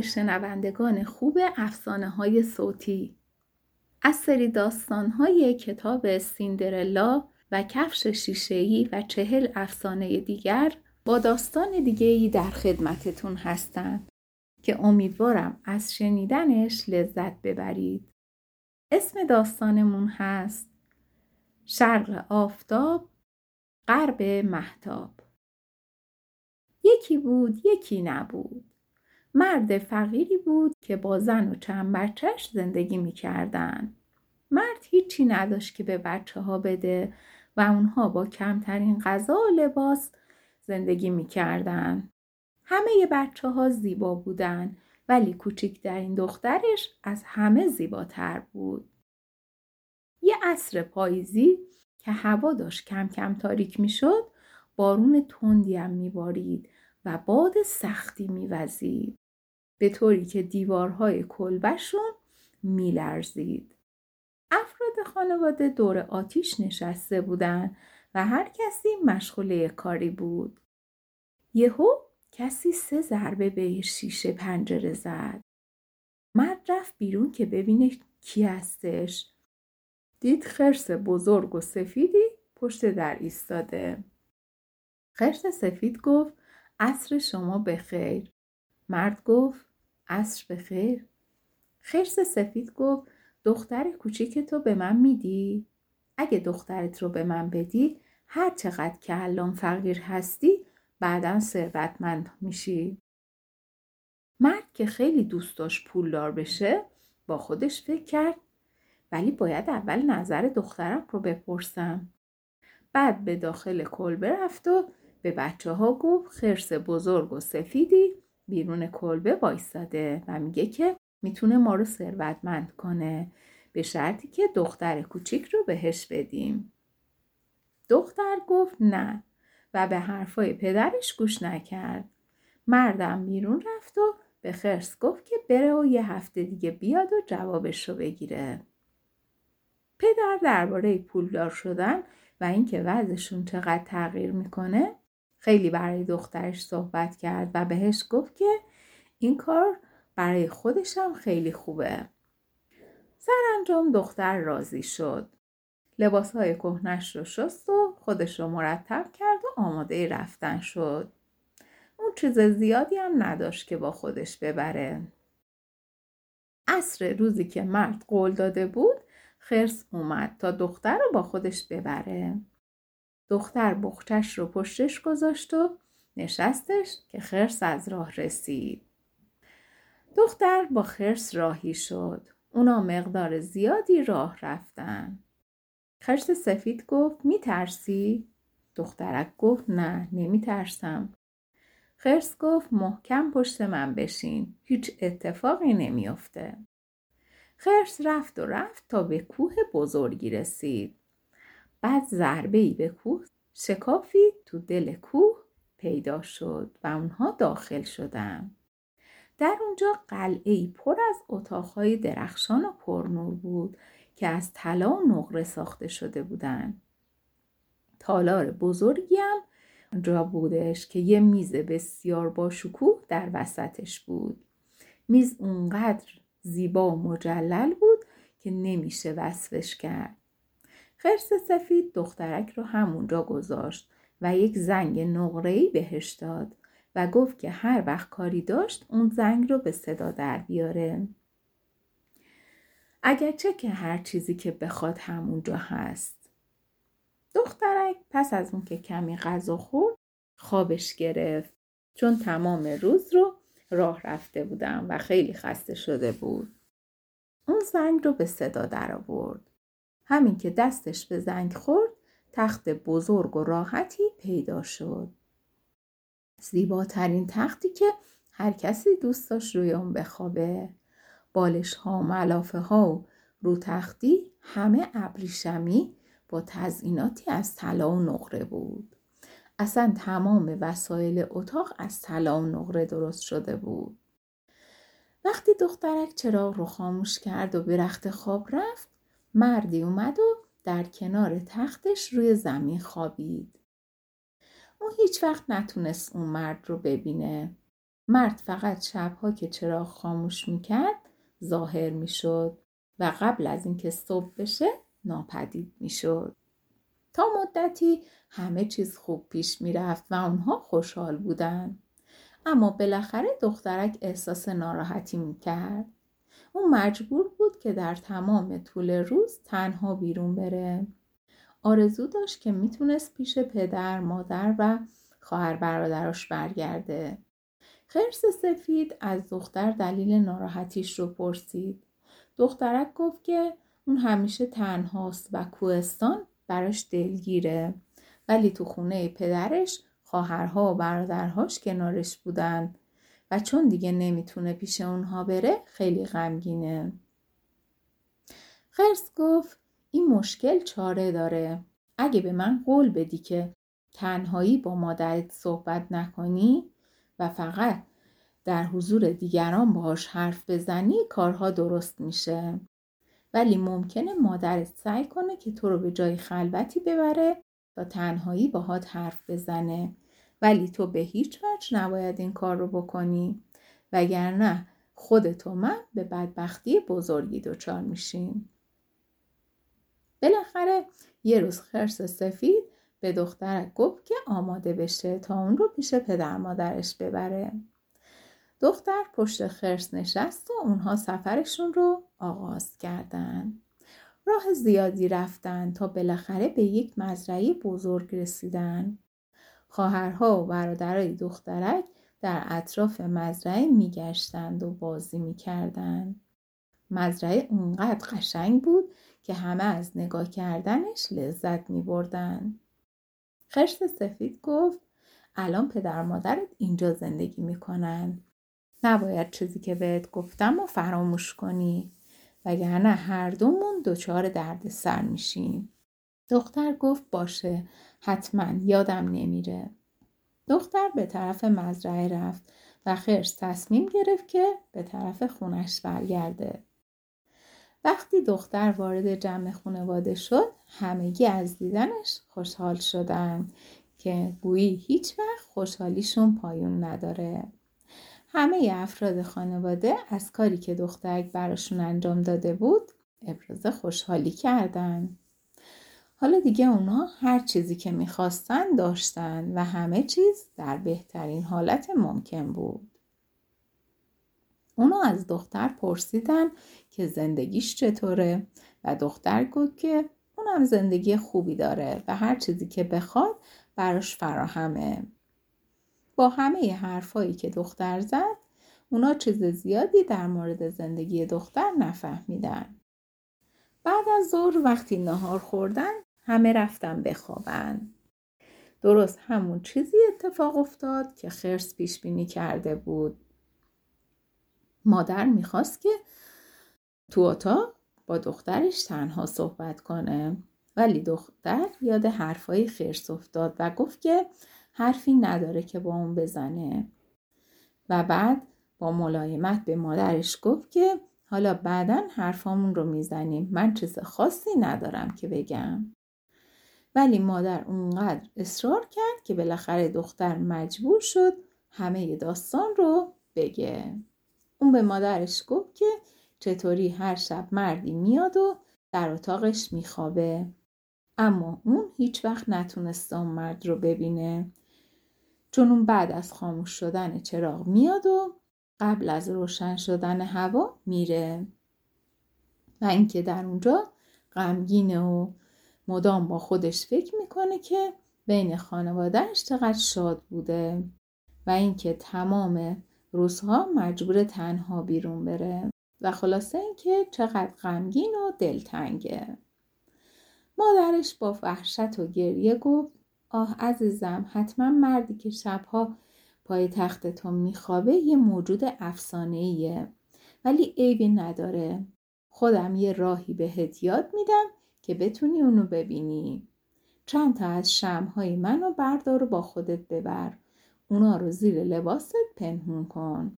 به شنوندگان خوب افسانه های صوتی. از سری داستان های کتاب سیندرلا و کفش شیشه‌ای و چهل افسانه دیگر با داستان دیگه ای در خدمتتون هستم که امیدوارم از شنیدنش لذت ببرید. اسم داستانمون هست شرق آفتاب غرب محتاب یکی بود یکی نبود. مرد فقیری بود که با زن و چند بچهش زندگی می‌کردن. مرد هیچی نداشت که به بچه ها بده و اونها با کمترین غذا و لباس زندگی می‌کردن. همه بچه ها زیبا بودن ولی کوچکترین دخترش از همه زیباتر بود. یه عصر پاییزی که هوا داشت کم کم تاریک می‌شد بارون تندی هم میبارید و باد سختی میوزید به طوری که دیوارهای کلبشون میلرزید. افراد خانواده دور آتیش نشسته بودن و هر کسی مشغول کاری بود. یهو کسی سه ضربه به شیشه پنجره زد. مرد رفت بیرون که ببینه کی هستش. دید خرس بزرگ و سفیدی پشت در ایستاده. خرس سفید گفت عصر شما بخیر. مرد گفت عصر بخیر خرس سفید گفت دختر کوچیک تو به من میدی؟ اگه دخترت رو به من بدی هر چقدر که الان فقیر هستی بعدا ثروتمند میشی. مرد که خیلی دوست داشت پولدار بشه با خودش فکر کرد ولی باید اول نظر دخترم رو بپرسم. بعد به داخل کلبه رفت و به بچه ها گفت خرس بزرگ و سفیدی بیرون کلبه وایستاده و میگه که می‌تونه ما رو ثروتمند کنه به شرطی که دختر کوچیک رو بهش بدیم. دختر گفت نه و به حرفای پدرش گوش نکرد. مردم بیرون رفت و به خرس گفت که بره و یه هفته دیگه بیاد و جوابش رو بگیره. پدر درباره پولدار شدن و اینکه وضعشون چقدر تغییر می‌کنه خیلی برای دخترش صحبت کرد و بهش گفت که این کار برای خودشم خیلی خوبه. سرانجام دختر راضی شد. لباس های کهنش رو شست و خودش رو مرتب کرد و آماده رفتن شد. اون چیز زیادی هم نداشت که با خودش ببره. عصر روزی که مرد قول داده بود خرس اومد تا دختر رو با خودش ببره. دختر بخچش رو پشتش گذاشت و نشستش که خرس از راه رسید. دختر با خرس راهی شد. اونا مقدار زیادی راه رفتن. خرس سفید گفت می ترسی؟ دخترک گفت نه نمی ترسم. خرس گفت محکم پشت من بشین. هیچ اتفاقی نمیافته. خرس رفت و رفت تا به کوه بزرگی رسید. بعد ضربه ای به کوه شکافی تو دل کوه پیدا شد و اونها داخل شدن. در اونجا قلعه ای پر از اتاقهای درخشان و پرنور بود که از طلا و نقره ساخته شده بودند. تالار بزرگی هم اونجا بودش که یه میز بسیار با شکوه در وسطش بود. میز اونقدر زیبا و مجلل بود که نمیشه وصفش کرد. خرس سفید دخترک رو همونجا گذاشت و یک زنگ نقره‌ای بهش داد و گفت که هر وقت کاری داشت اون زنگ رو به صدا در بیاره. اگرچه که هر چیزی که بخواد همونجا هست. دخترک پس از اون که کمی غذا خورد خوابش گرفت چون تمام روز رو راه رفته بودم و خیلی خسته شده بود. اون زنگ رو به صدا در آورد. همین که دستش به زنگ خورد تخت بزرگ و راحتی پیدا شد. زیباترین تختی که هر کسی دوست داشت روی اون بخوابه. بالش ها ملافه ها و رو تختی همه ابریشمی با تزئیناتی از طلا و نقره بود. اصلا تمام وسایل اتاق از طلا و نقره درست شده بود. وقتی دخترک چراغ رو خاموش کرد و به رخت خواب رفت مردی اومد و در کنار تختش روی زمین خوابید. اون هیچ وقت نتونست اون مرد رو ببینه. مرد فقط شبها که چراغ خاموش می‌کرد ظاهر می‌شد و قبل از اینکه صبح بشه ناپدید می‌شد. تا مدتی همه چیز خوب پیش می‌رفت و اونها خوشحال بودن. اما بالاخره دخترک احساس ناراحتی می‌کرد. اون مجبور بود که در تمام طول روز تنها بیرون بره. آرزو داشت که می‌تونست پیش پدر، مادر و خواهر برادراش برگرده. خرس سفید از دختر دلیل ناراحتیش رو پرسید. دخترک گفت که اون همیشه تنهاست و کوهستان براش دلگیره ولی تو خونه پدرش خواهرها و برادرهاش کنارش بودن و چون دیگه نمی‌تونه پیش اونها بره خیلی غمگینه. خرس گفت این مشکل چاره داره. اگه به من قول بدی که تنهایی با مادرت صحبت نکنی و فقط در حضور دیگران باهاش حرف بزنی کارها درست میشه. ولی ممکنه مادرت سعی کنه که تو رو به جای خلوتی ببره تا تنهایی باهات حرف بزنه ولی تو به هیچ وجه نباید این کار رو بکنی وگرنه خودت و من به بدبختی بزرگی دچار میشیم بالاخره یه روز خرس سفید به دخترک گفت که آماده بشه تا اون رو پیش پدر مادرش ببره دختر پشت خرس نشست و اونها سفرشون رو آغاز کردن. راه زیادی رفتن تا بالاخره به یک مزرعه بزرگ رسیدن. خواهرها و برادرای دخترک در اطراف مزرعه میگشتند و بازی می‌کردند. مزرعه اونقدر قشنگ بود که همه از نگاه کردنش لذت می بردن. خرس سفید گفت الان پدر مادرت اینجا زندگی می‌کنن. نباید چیزی که بهت گفتم و فراموش کنی وگرنه هر دومون دچار درد سر میشیم. دختر گفت باشه حتما یادم نمیره. دختر به طرف مزرعه رفت و خرس تصمیم گرفت که به طرف خونش برگرده. وقتی دختر وارد جمع خانواده شد همگی از دیدنش خوشحال شدن که گویی هیچ وقت خوشحالیشون پایون نداره. همه افراد خانواده از کاری که دخترک براشون انجام داده بود ابراز خوشحالی کردن. حالا دیگه اونا هر چیزی که می‌خواستن داشتن و همه چیز در بهترین حالت ممکن بود. اونا از دختر پرسیدن که زندگیش چطوره و دختر گفت که اونم زندگی خوبی داره و هر چیزی که بخواد براش فراهمه. با همه حرفایی که دختر زد اونا چیز زیادی در مورد زندگی دختر نفهمیدن. بعد از ظهر وقتی نهار خوردن همه رفتن بخوابن. درست همون چیزی اتفاق افتاد که خرس پیش بینی کرده بود. مادر می‌خواست که تو اتاق با دخترش تنها صحبت کنه ولی دختر یاد حرفای خرس افتاد و گفت که حرفی نداره که با اون بزنه و بعد با ملایمت به مادرش گفت که حالا بعدا حرفامون رو می‌زنیم من چیز خاصی ندارم که بگم ولی مادر اونقدر اصرار کرد که بالاخره دختر مجبور شد همه داستان رو بگه. اون به مادرش گفت که چطوری هر شب مردی میاد و در اتاقش میخوابه. اما اون هیچ وقت نتونسته اون مرد رو ببینه. چون اون بعد از خاموش شدن چراغ میاد و قبل از روشن شدن هوا میره. و اینکه در اونجا غمگینه و مدام با خودش فکر می‌کنه که بین خانوادهش چقدر شاد بوده و اینکه تمام روزها مجبور تنها بیرون بره و خلاصه اینکه چقدر غمگین و دلتنگه. مادرش با وحشت و گریه گفت آه عزیزم حتما مردی که شبها پای تخت تو میخوابه یه موجود افسانه‌ایه ولی عیبی نداره. خودم یه راهی بهت یاد میدم که بتونی اونو ببینی. چند تا از شمهای منو بردار و با خودت ببر. اونا رو زیر لباست پنهون کن.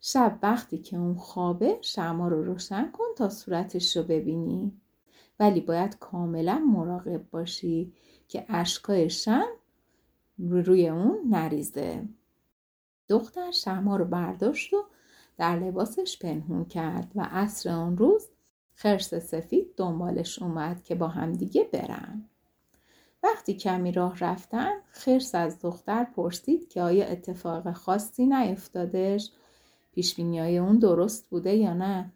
شب وقتی که اون خوابه شما رو روشن کن تا صورتش رو ببینی. ولی باید کاملا مراقب باشی که اشکای شم روی اون نریزه. دختر شما رو برداشت و در لباسش پنهون کرد و عصر آن روز خرس سفید دنبالش اومد که با همدیگه برن. وقتی کمی راه رفتن خرس از دختر پرسید که آیا اتفاق خاصی نیفتادش؟ پیش های اون درست بوده یا نه؟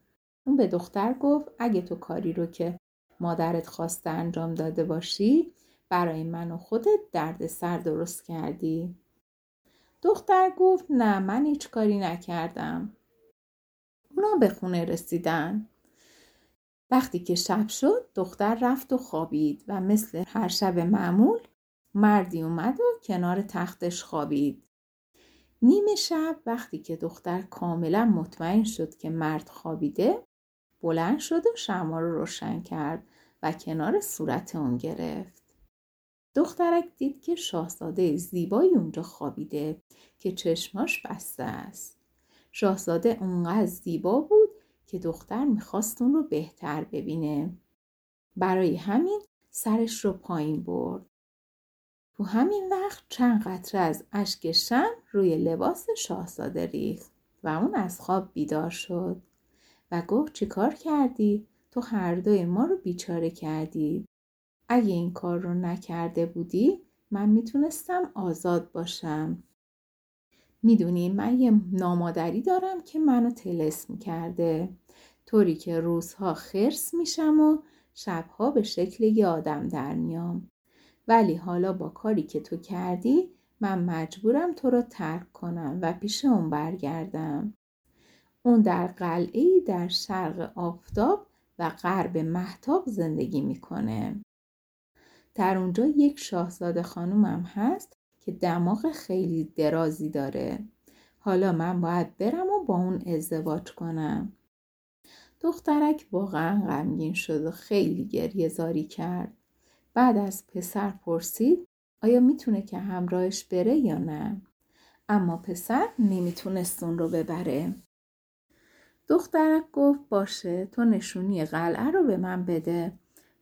اون به دختر گفت اگه تو کاری رو که مادرت خواسته انجام داده باشی برای من و خودت درد سر درست کردی. دختر گفت نه من هیچ کاری نکردم. اونا به خونه رسیدن. وقتی که شب شد دختر رفت و خوابید و مثل هر شب معمول مردی اومد و کنار تختش خوابید. نیمه شب وقتی که دختر کاملا مطمئن شد که مرد خوابیده بلند شد و شما رو روشن کرد و کنار صورت اون گرفت. دخترک دید که شاهزاده زیبایی اونجا خوابیده که چشماش بسته است. شاهزاده اونقدر زیبا بود که دختر می‌خواست اون رو بهتر ببینه برای همین سرش رو پایین برد تو همین وقت چند قطره از اشک شم روی لباس شاهزاده ریخت و اون از خواب بیدار شد و گفت چیکار کردی؟ تو هر دوی ما رو بیچاره کردی. اگه این کار رو نکرده بودی من می‌تونستم آزاد باشم. می‌دونی من یه نامادری دارم که منو تلس کرده. طوری که روزها خرس میشم و شبها به شکل یه آدم در میام. ولی حالا با کاری که تو کردی من مجبورم تو رو ترک کنم و پیش اون برگردم. اون در قلعه در شرق آفتاب و غرب محتاب زندگی می‌کنه. در اونجا یک شاهزاده خانومم هست که دماغ خیلی درازی داره. حالا من باید برم و با اون ازدواج کنم. دخترک واقعا غمگین شد و خیلی گریه زاری کرد. بعد از پسر پرسید آیا می‌تونه که همراهش بره یا نه؟ اما پسر نمی‌تونست اون رو ببره. دخترک گفت باشه تو نشونی قلعه رو به من بده.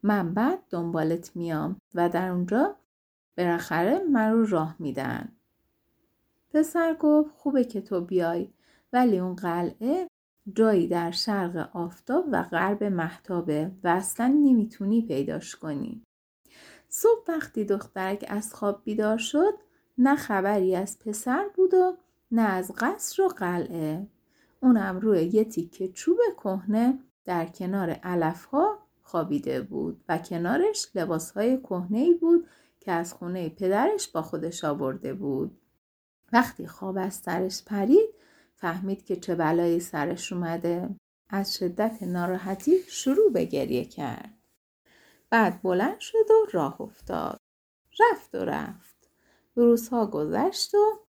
من بعد دنبالت میام و در اونجا بالاخره من رو راه میدن. پسر گفت خوبه که تو بیای ولی اون قلعه جایی در شرق آفتاب و غرب محتابه و اصلا نمی‌تونی پیداش کنی. صبح وقتی دخترک از خواب بیدار شد نه خبری از پسر بود و نه از قصر و قلعه اونم روی یه تیکه چوب کهنه در کنار علف ها خوابیده بود و کنارش لباس های کهنه بود که از خونه پدرش با خودش آورده بود. وقتی خواب از سرش پرید فهمید که چه بلایی سرش اومده. از شدت ناراحتی شروع به گریه کرد. بعد بلند شد و راه افتاد. رفت و رفت. روزها گذشت و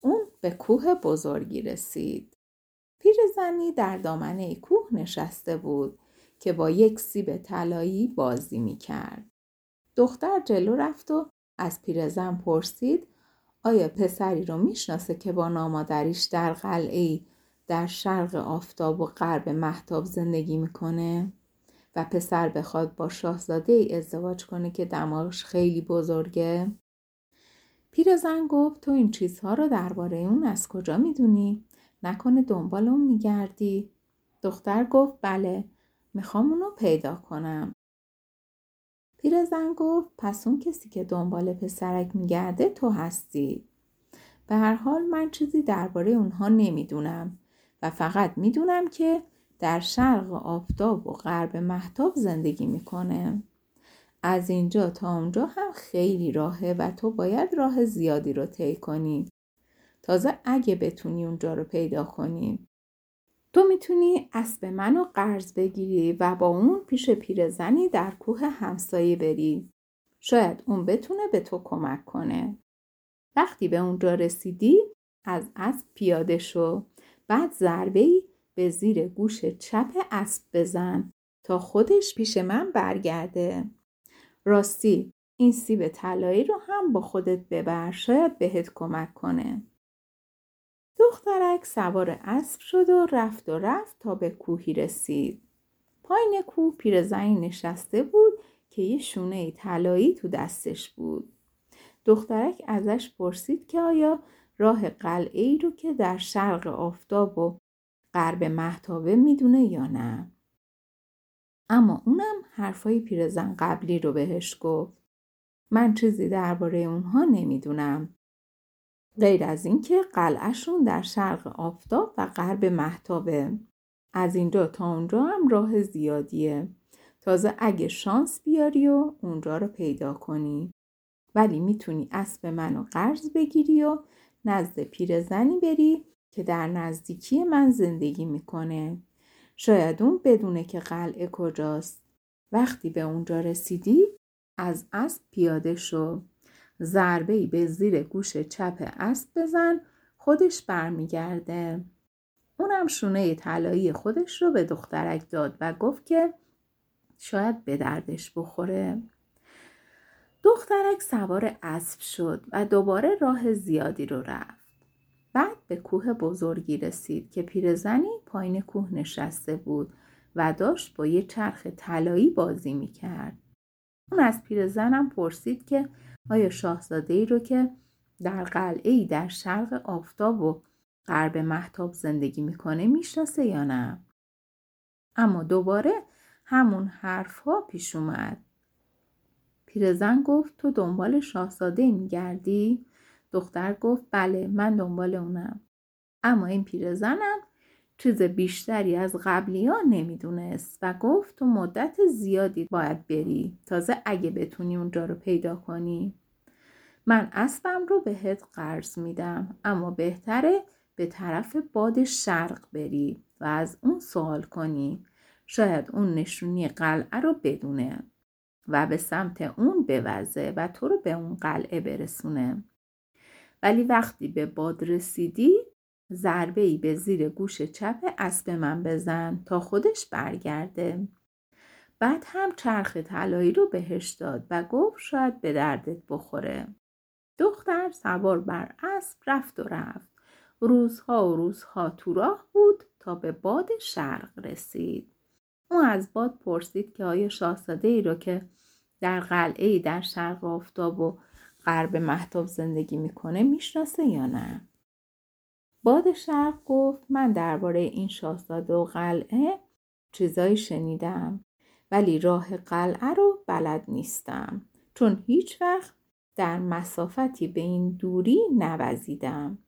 اون به کوه بزرگی رسید. پیرزنی در دامنه کوه نشسته بود که با یک سیب طلایی بازی می کرد. دختر جلو رفت و از پیرزن پرسید آیا پسری رو می‌شناسه که با نامادریش در قلعه در شرق آفتاب و غرب محتاب زندگی می‌کنه؟ و پسر بخواد با شاهزاده ای ازدواج کنه که دماغش خیلی بزرگه پیرزن گفت تو این چیزها رو درباره اون از کجا می‌دونی؟ نکنه دنبال اون میگردی؟ دختر گفت بله می‌خوام اونو پیدا کنم. پیرزن گفت پس اون کسی که دنبال پسرک میگرده تو هستی. به هر حال من چیزی درباره اونها نمی‌دونم و فقط می‌دونم که در شرق آفتاب و غرب محتاب زندگی می‌کنه. از اینجا تا اونجا هم خیلی راهه و تو باید راه زیادی رو طی کنی. تازه اگه بتونی اونجا رو پیدا کنی تو می‌تونی اسب منو قرض بگیری و با اون پیش پیرزنی در کوه همسایه بری. شاید اون بتونه به تو کمک کنه. وقتی به اونجا رسیدی از اسب پیاده شو. بعد ضربه ای به زیر گوش چپ اسب بزن تا خودش پیش من برگرده. راستی این سیب طلایی رو هم با خودت ببر. شاید بهت کمک کنه. دخترک سوار اسب شد و رفت و رفت تا به کوهی رسید. پایین کوه پیرزنی نشسته بود که یه شونه طلایی تو دستش بود. دخترک ازش پرسید که آیا راه قلعه ای رو که در شرق آفتاب و غرب محتابه می‌دونه یا نه؟ اما اونم حرفای پیرزن قبلی رو بهش گفت. من چیزی درباره اونها نمی‌دونم. غیر از اینکه قلعهشون در شرق آفتاب و غرب محتابه. از اینجا تا اونجا هم راه زیادیه. تازه اگه شانس بیاری و اونجا رو پیدا کنی. ولی می‌تونی اسب منو قرض بگیری و نزد پیرزنی بری که در نزدیکی من زندگی می‌کنه. شاید اون بدونه که قلعه کجاست. وقتی به اونجا رسیدی از اسب پیاده شو. ضربه به زیر گوش چپ اسب بزن خودش برمیگرده. اونم شونه طلایی خودش رو به دخترک داد و گفت که شاید به دردش بخوره. دخترک سوار اسب شد و دوباره راه زیادی رو رفت. بعد به کوه بزرگی رسید که پیرزنی پایین کوه نشسته بود و داشت با یه چرخ طلایی بازی می‌کرد. اون از پیرزنم پرسید که آیا شاهزاده ای رو که در قلعه ای در شرق آفتاب و غرب محتاب زندگی می‌کنه می‌شناسه یا نه؟ اما دوباره همون حرف ها پیش اومد. پیرزن گفت تو دنبال شاهزاده میگردی؟ دختر گفت بله من دنبال اونم. اما این پیرزنم چیز بیشتری از قبلی ها نمی‌دونست و گفت تو مدت زیادی باید بری تازه اگه بتونی اونجا رو پیدا کنی. من اسبم رو بهت قرض میدم اما بهتره به طرف باد شرق بری و از اون سوال کنی. شاید اون نشونی قلعه رو بدونه و به سمت اون بوزه و تو رو به اون قلعه برسونه. ولی وقتی به باد رسیدی ضربه ای به زیر گوش چپ اسب من بزن تا خودش برگرده. بعد هم چرخ طلایی رو بهش داد و گفت شاید به دردت بخوره. دختر سوار بر اسب رفت و رفت. روزها و روزها تو راه بود تا به باد شرق رسید. او از باد پرسید که آیا شاهزاده ای رو که در قلعه ای در شرق آفتاب و غرب محتاب زندگی می‌کنه می‌شناسه یا نه؟ باد شرق گفت من درباره این شاهزاده و قلعه چیزایی شنیدم ولی راه قلعه رو بلد نیستم چون هیچ وقت در مسافتی به این دوری نوزیدم.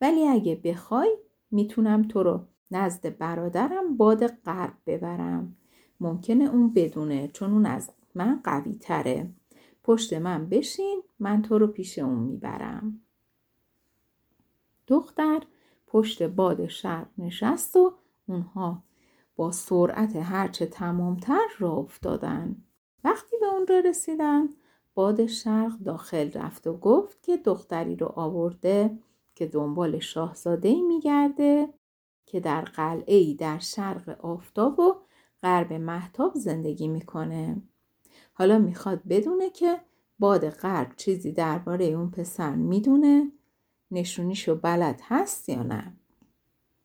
ولی اگه بخوای می‌تونم تو رو نزد برادرم باد غرب ببرم. ممکنه اون بدونه چون اون از من قوی تره پشت من بشین من تو رو پیش اون می‌برم. دختر پشت باد شرق نشست و اونها با سرعت هرچه تمامتر را افتادن. وقتی به اونجا رسیدن باد شرق داخل رفت و گفت که دختری رو آورده که دنبال شاهزاده میگرده که در قلعه ای در شرق آفتاب و غرب محتاب زندگی می‌کنه. حالا می‌خواد بدونه که باد غرب چیزی درباره اون پسر می‌دونه نشونیشو بلد هست یا نه.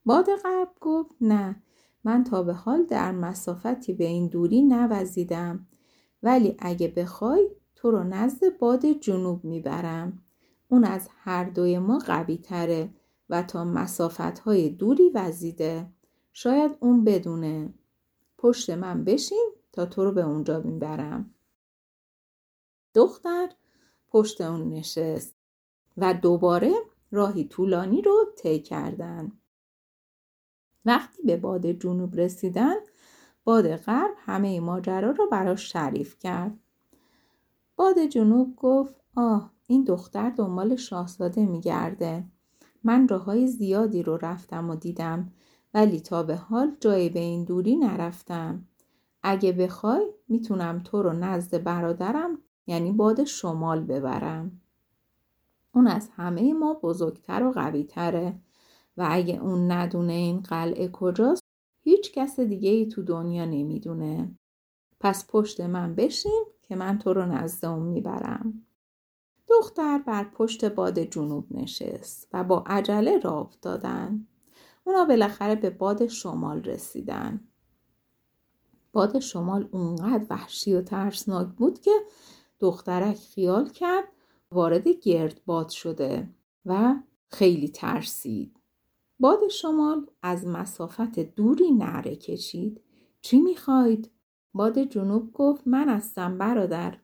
باد غرب گفت نه من تا به حال در مسافتی به این دوری نوزیدم ولی اگه بخوای تو رو نزد باد جنوب می‌برم. اون از هر دوی ما قوی تره و تا مسافت های دوری وزیده. شاید اون بدونه. پشت من بشین تا تو رو به اونجا می‌برم. دختر پشت اون نشست و دوباره راهی طولانی رو طی کردن. وقتی به باد جنوب رسیدن باد غرب همه ماجرا رو براش تعریف کرد. باد جنوب گفت آه این دختر دنبال شاهزاده میگرده من راههای زیادی رو رفتم و دیدم ولی تا به حال جایی به این دوری نرفتم. اگه بخوای می‌تونم تو رو نزد برادرم یعنی باد شمال ببرم. اون از همه ما بزرگتر و قوی تره و اگه اون ندونه این قلعه کجاست هیچ کس دیگه ای تو دنیا نمی‌دونه. پس پشت من بشین که من تو رو نزد اون می‌برم. دختر بر پشت باد جنوب نشست و با عجله راه افتادن. اونا بالاخره به باد شمال رسیدن. باد شمال اونقدر وحشی و ترسناک بود که دخترک خیال کرد وارد گردباد شده و خیلی ترسید. باد شمال از مسافت دوری نره کشید. چی می‌خواید؟ باد جنوب گفت من هستم برادر.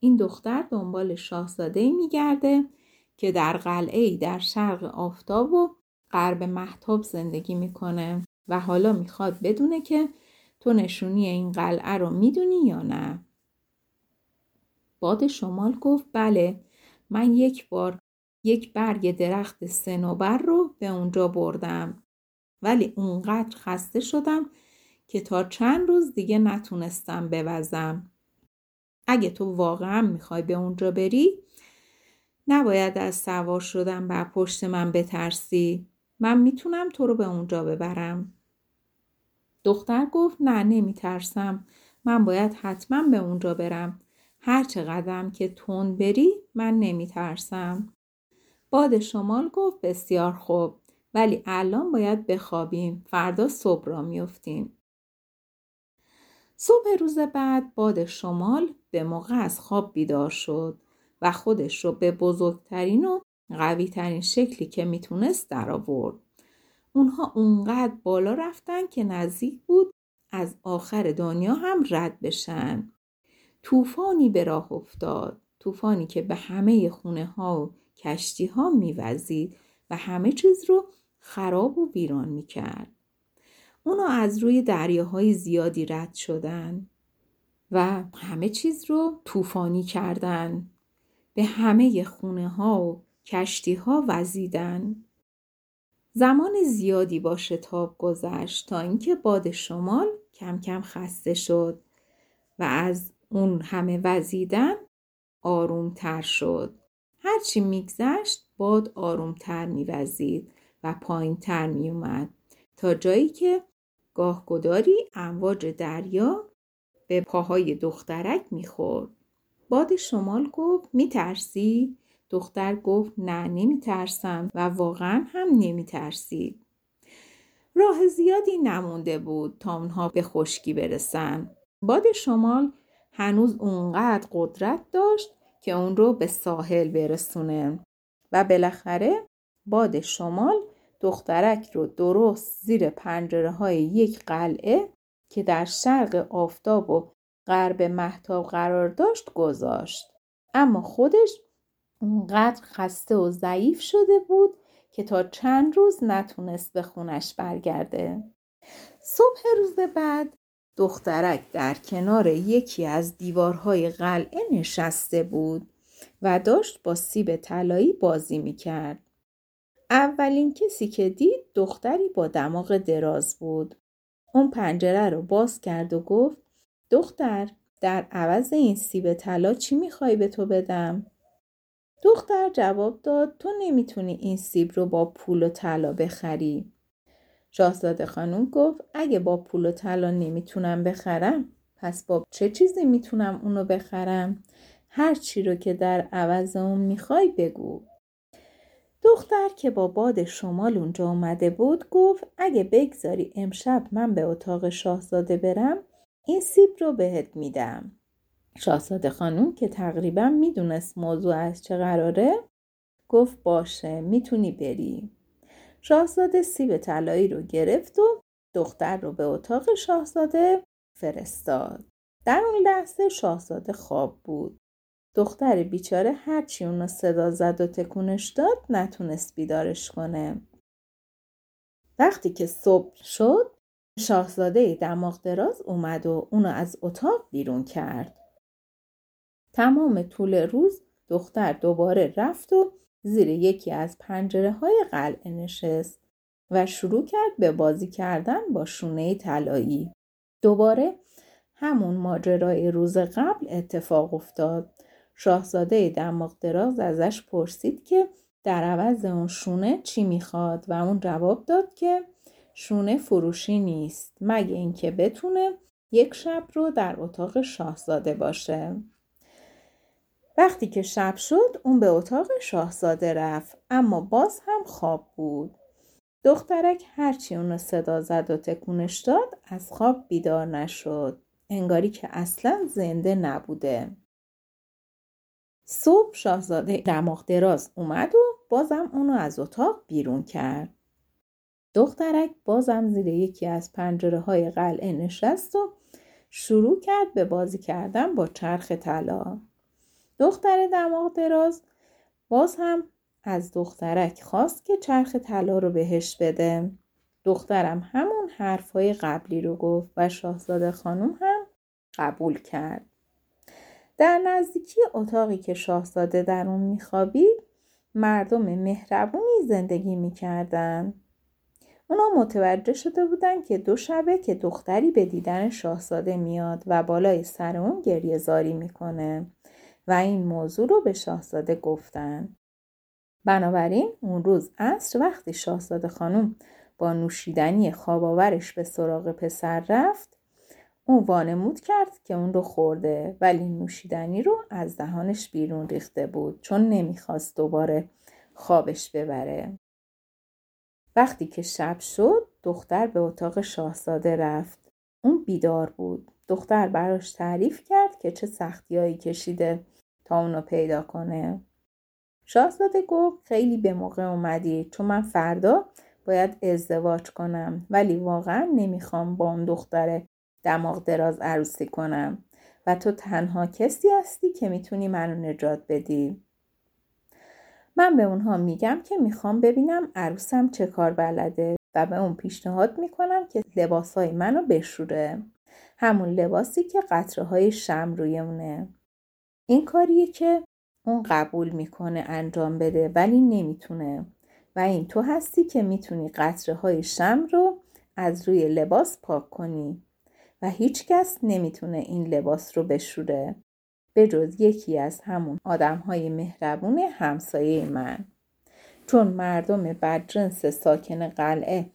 این دختر دنبال شاهزاده میگرده که در قلعه ای در شرق آفتاب و غرب محتاب زندگی می‌کنه و حالا می‌خواد بدونه که تو نشونی این قلعه رو می‌دونی یا نه؟ باد شمال گفت بله من یک بار یک برگ درخت سنوبر رو به اونجا بردم ولی اونقدر خسته شدم که تا چند روز دیگه نتونستم بوزم. اگه تو واقعا می‌خوای به اونجا بری نباید از سوار شدن بر پشت من بترسی. من می‌تونم تو رو به اونجا ببرم. دختر گفت نه نمیترسم. من باید حتما به اونجا برم. هر چقدرم که تون بری من نمیترسم. باد شمال گفت بسیار خوب. ولی الان باید بخوابیم. فردا صبح را میفتیم صبح روز بعد باد شمال به موقع از خواب بیدار شد و خودش رو به بزرگترین و قوی ترین شکلی که می‌تونست در آورد. اونها اونقدر بالا رفتن که نزدیک بود از آخر دنیا هم رد بشن. طوفانی به راه افتاد. طوفانی که به همه خونه ها و کشتی ها میوزید و همه چیز رو خراب و ویران می‌کرد. اونا از روی دریاهای زیادی رد شدن و همه چیز رو طوفانی کردن. به همه خونه ها و کشتی ها وزیدن. زمان زیادی با شتاب گذشت تا اینکه باد شمال کم کم خسته شد و از اون همه وزیدن آرومتر شد. هرچی میگذشت باد آرومتر میوزید و پایینتر میومد تا جایی که گاهگداری امواج دریا به پاهای دخترک می‌خورد. باد شمال گفت میترسی؟ دختر گفت نه نمیترسم و واقعا هم نمیترسید. راه زیادی نمونده بود تا اونها به خشکی برسن. باد شمال هنوز اونقدر قدرت داشت که اون رو به ساحل برسونه و بالاخره باد شمال دخترک رو درست زیر پنجره های یک قلعه که در شرق آفتاب و غرب محتاب قرار داشت گذاشت اما خودش اونقدر خسته و ضعیف شده بود که تا چند روز نتونست به خونش برگرده صبح روز بعد دخترک در کنار یکی از دیوارهای قلعه نشسته بود و داشت با سیب طلایی بازی می‌کرد. اولین کسی که دید دختری با دماغ دراز بود. اون پنجره رو باز کرد و گفت دختر در عوض این سیب طلا چی می‌خوای به تو بدم؟ دختر جواب داد تو نمی‌تونی این سیب رو با پول و طلا بخری. شاهزاده خانم گفت اگه با پول و طلا نمی‌تونم بخرم پس با چه چیزی می‌تونم اونو بخرم؟ هر چی رو که در عوض اون می‌خوای بگو. دختر که با باد شمال اونجا اومده بود گفت اگه بگذاری امشب من به اتاق شاهزاده برم این سیب رو بهت میدم. شاهزاده خانم که تقریبا می‌دونست موضوع از چه قراره گفت باشه می‌تونی بری. شاهزاده سیب طلایی رو گرفت و دختر رو به اتاق شاهزاده فرستاد. در اون لحظه شاهزاده خواب بود. دختر بیچاره هرچی اونو صدا زد و تکونش داد نتونست بیدارش کنه. وقتی که صبح شد شاهزاده دماغ دراز اومد و اونو از اتاق بیرون کرد. تمام طول روز دختر دوباره رفت و زیر یکی از پنجره های قلعه نشست و شروع کرد به بازی کردن با شونه طلایی. دوباره همون ماجرای روز قبل اتفاق افتاد. شاهزاده دماغ دراز ازش پرسید که در عوض اون شونه چی می‌خواد و اون جواب داد که شونه فروشی نیست مگه اینکه بتونه یک شب رو در اتاق شاهزاده باشه. وقتی که شب شد اون به اتاق شاهزاده رفت اما باز هم خواب بود. دخترک هرچی اونو صدا زد و تکونش داد از خواب بیدار نشد. انگاری که اصلا زنده نبوده. صبح شاهزاده دماغ دراز اومد و بازم اونو از اتاق بیرون کرد. دخترک بازم زیر یکی از پنجره های قلعه نشست و شروع کرد به بازی کردن با چرخ طلا. دختر دماغ دراز باز هم از دخترک خواست که چرخ طلا رو بهش بده. دخترم همون حرفهای قبلی رو گفت و شاهزاده خانم هم قبول کرد. در نزدیکی اتاقی که شاهزاده در اون میخوابید مردم مهربونی زندگی می‌کردن. اونا متوجه شده بودن که دو شبه که دختری به دیدن شاهزاده میاد و بالای سر اون گریه زاری می‌کنه و این موضوع رو به شاهزاده گفتن. بنابراین اون روز عصر وقتی شاهزاده خانم با نوشیدنی خواباورش به سراغ پسر رفت اون وانمود کرد که اون رو خورده ولی نوشیدنی رو از دهانش بیرون ریخته بود چون نمی‌خواست دوباره خوابش ببره. وقتی که شب شد دختر به اتاق شاهزاده رفت. اون بیدار بود. دختر براش تعریف کرد که چه سختیایی کشیده تا اونو پیدا کنه. شاهزاده گفت خیلی به موقع اومدی چون من فردا باید ازدواج کنم ولی واقعا نمی‌خوام با اون دختر دماغ دراز عروسی کنم و تو تنها کسی هستی که می‌تونی منو نجات بدی. من به اونها میگم که می‌خوام ببینم عروسم چه کار بلده و به اون پیشنهاد می‌کنم که لباسهای منو بشوره. همون لباسی که قطره های شم روی اونه. این کاریه که اون قبول می‌کنه انجام بده ولی نمی‌تونه و این تو هستی که می‌تونی قطره های شم رو از روی لباس پاک کنی و هیچکس نمی‌تونه این لباس رو بشوره به جز یکی از همون آدم های مهربون همسایه من چون مردم بدجنس ساکن قلعه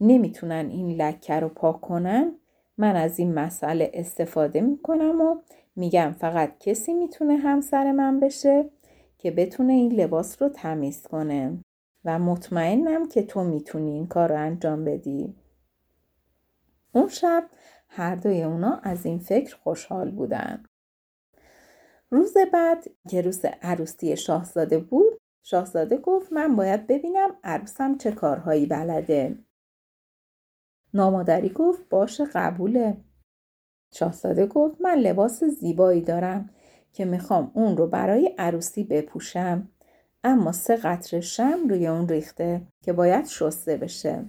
نمی‌تونن این لکه رو پاک کنن من از این مسئله استفاده می‌کنم و میگم فقط کسی می‌تونه همسر من بشه که بتونه این لباس رو تمیز کنه و مطمئنم که تو می‌تونی این کار رو انجام بدی. اون شب هر دوی اونا از این فکر خوشحال بودن. روز بعد که روز عروسی شاهزاده بود شاهزاده گفت من باید ببینم عروسم چه کارهایی بلده. نامادری گفت باشه قبوله. شاهزاده گفت من لباس زیبایی دارم که می‌خوام اون رو برای عروسی بپوشم اما سه قطره شم روی اون ریخته که باید شسته بشه.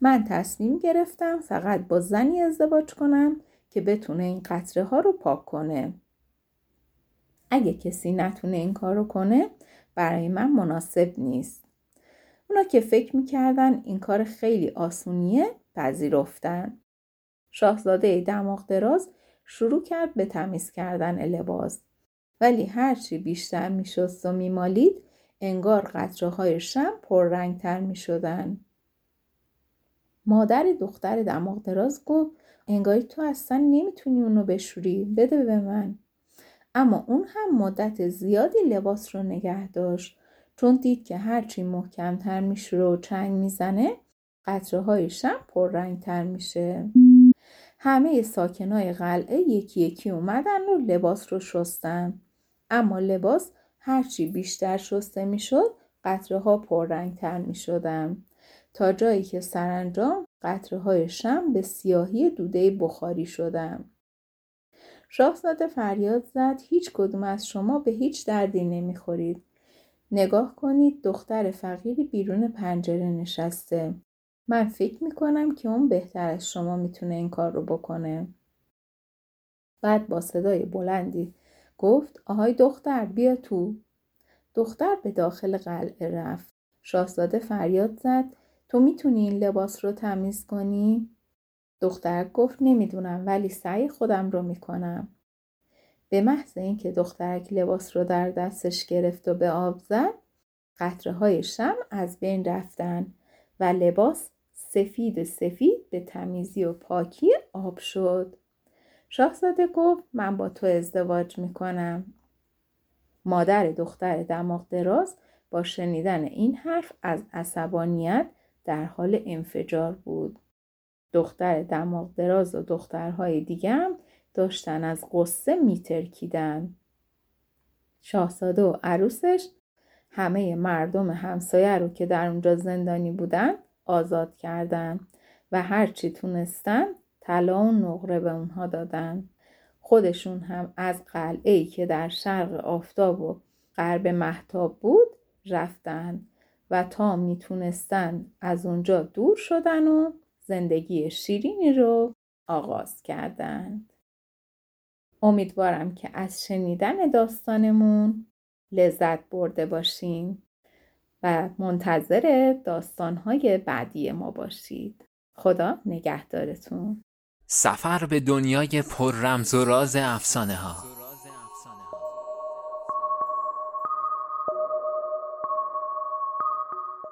من تصمیم گرفتم فقط با زنی ازدواج کنم که بتونه این قطره ها رو پاک کنه. اگه کسی نتونه این کار رو کنه برای من مناسب نیست. اونا که فکر می‌کردن این کار خیلی آسونیه پذیرفتن. شاهزاده دماغ دراز شروع کرد به تمیز کردن لباس. ولی هرچی بیشتر میشست و میمالید انگار قطره های شم پررنگتر می شدن. مادر دختر دماغ دراز گفت انگاری تو اصلا نمی‌تونی اونو بشوری بده به من. اما اون هم مدت زیادی لباس رو نگه داشت. چون دید که هرچی محکمتر میشوره و چنگ می‌زنه قطره های شم پررنگتر میشه. همه ساکنای قلعه یکی یکی اومدن و لباس رو شستن. اما لباس هرچی بیشتر شسته می‌شد قطره ها پررنگتر می شدن. تا جایی که سرانجام قطره شم به سیاهی دوده بخاری شدن. شاهزاده فریاد زد هیچ کدوم از شما به هیچ دردی نمی‌خورید. نگاه کنید دختر فقیری بیرون پنجره نشسته. من فکر می‌کنم که اون بهتر از شما می‌تونه این کار رو بکنه. بعد با صدای بلندی گفت آهای دختر بیا تو. دختر به داخل قلعه رفت. شاهزاده فریاد زد تو می‌تونی این لباس رو تمیز کنی؟ دختر گفت نمی‌دونم ولی سعی خودم رو می‌کنم. به محض اینکه دخترک لباس رو در دستش گرفت و به آب زد قطره های شم از بین رفتن و لباس سفید سفید به تمیزی و پاکی آب شد. شاهزاده گفت من با تو ازدواج می‌کنم. مادر دختر دماغ دراز با شنیدن این حرف از عصبانیت در حال انفجار بود. دختر دماغ دراز و دخترهای دیگه هم داشتن از قصه میترکیدن. شاهزاده و عروسش همه مردم همسایه رو که در اونجا زندانی بودن آزاد کردن و هرچی تونستن طلا و نقره به اونها دادن. خودشون هم از قلعه ای که در شرق آفتاب و غرب محتاب بود رفتن و تا می‌تونستن از اونجا دور شدن و زندگی شیرینی رو آغاز کردند. امیدوارم که از شنیدن داستانمون لذت برده باشین و منتظر داستانهای بعدی ما باشید. خدا نگهدارتون. سفر به دنیای پر رمز و راز افسانه ها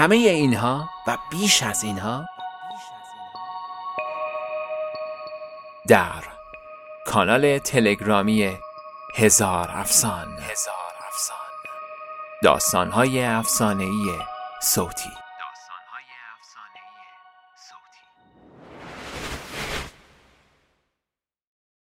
همه اینها و بیش از اینها در کانال تلگرامی هزار افسان. هزار افسان. داستانهای افسانه‌ای صوتی.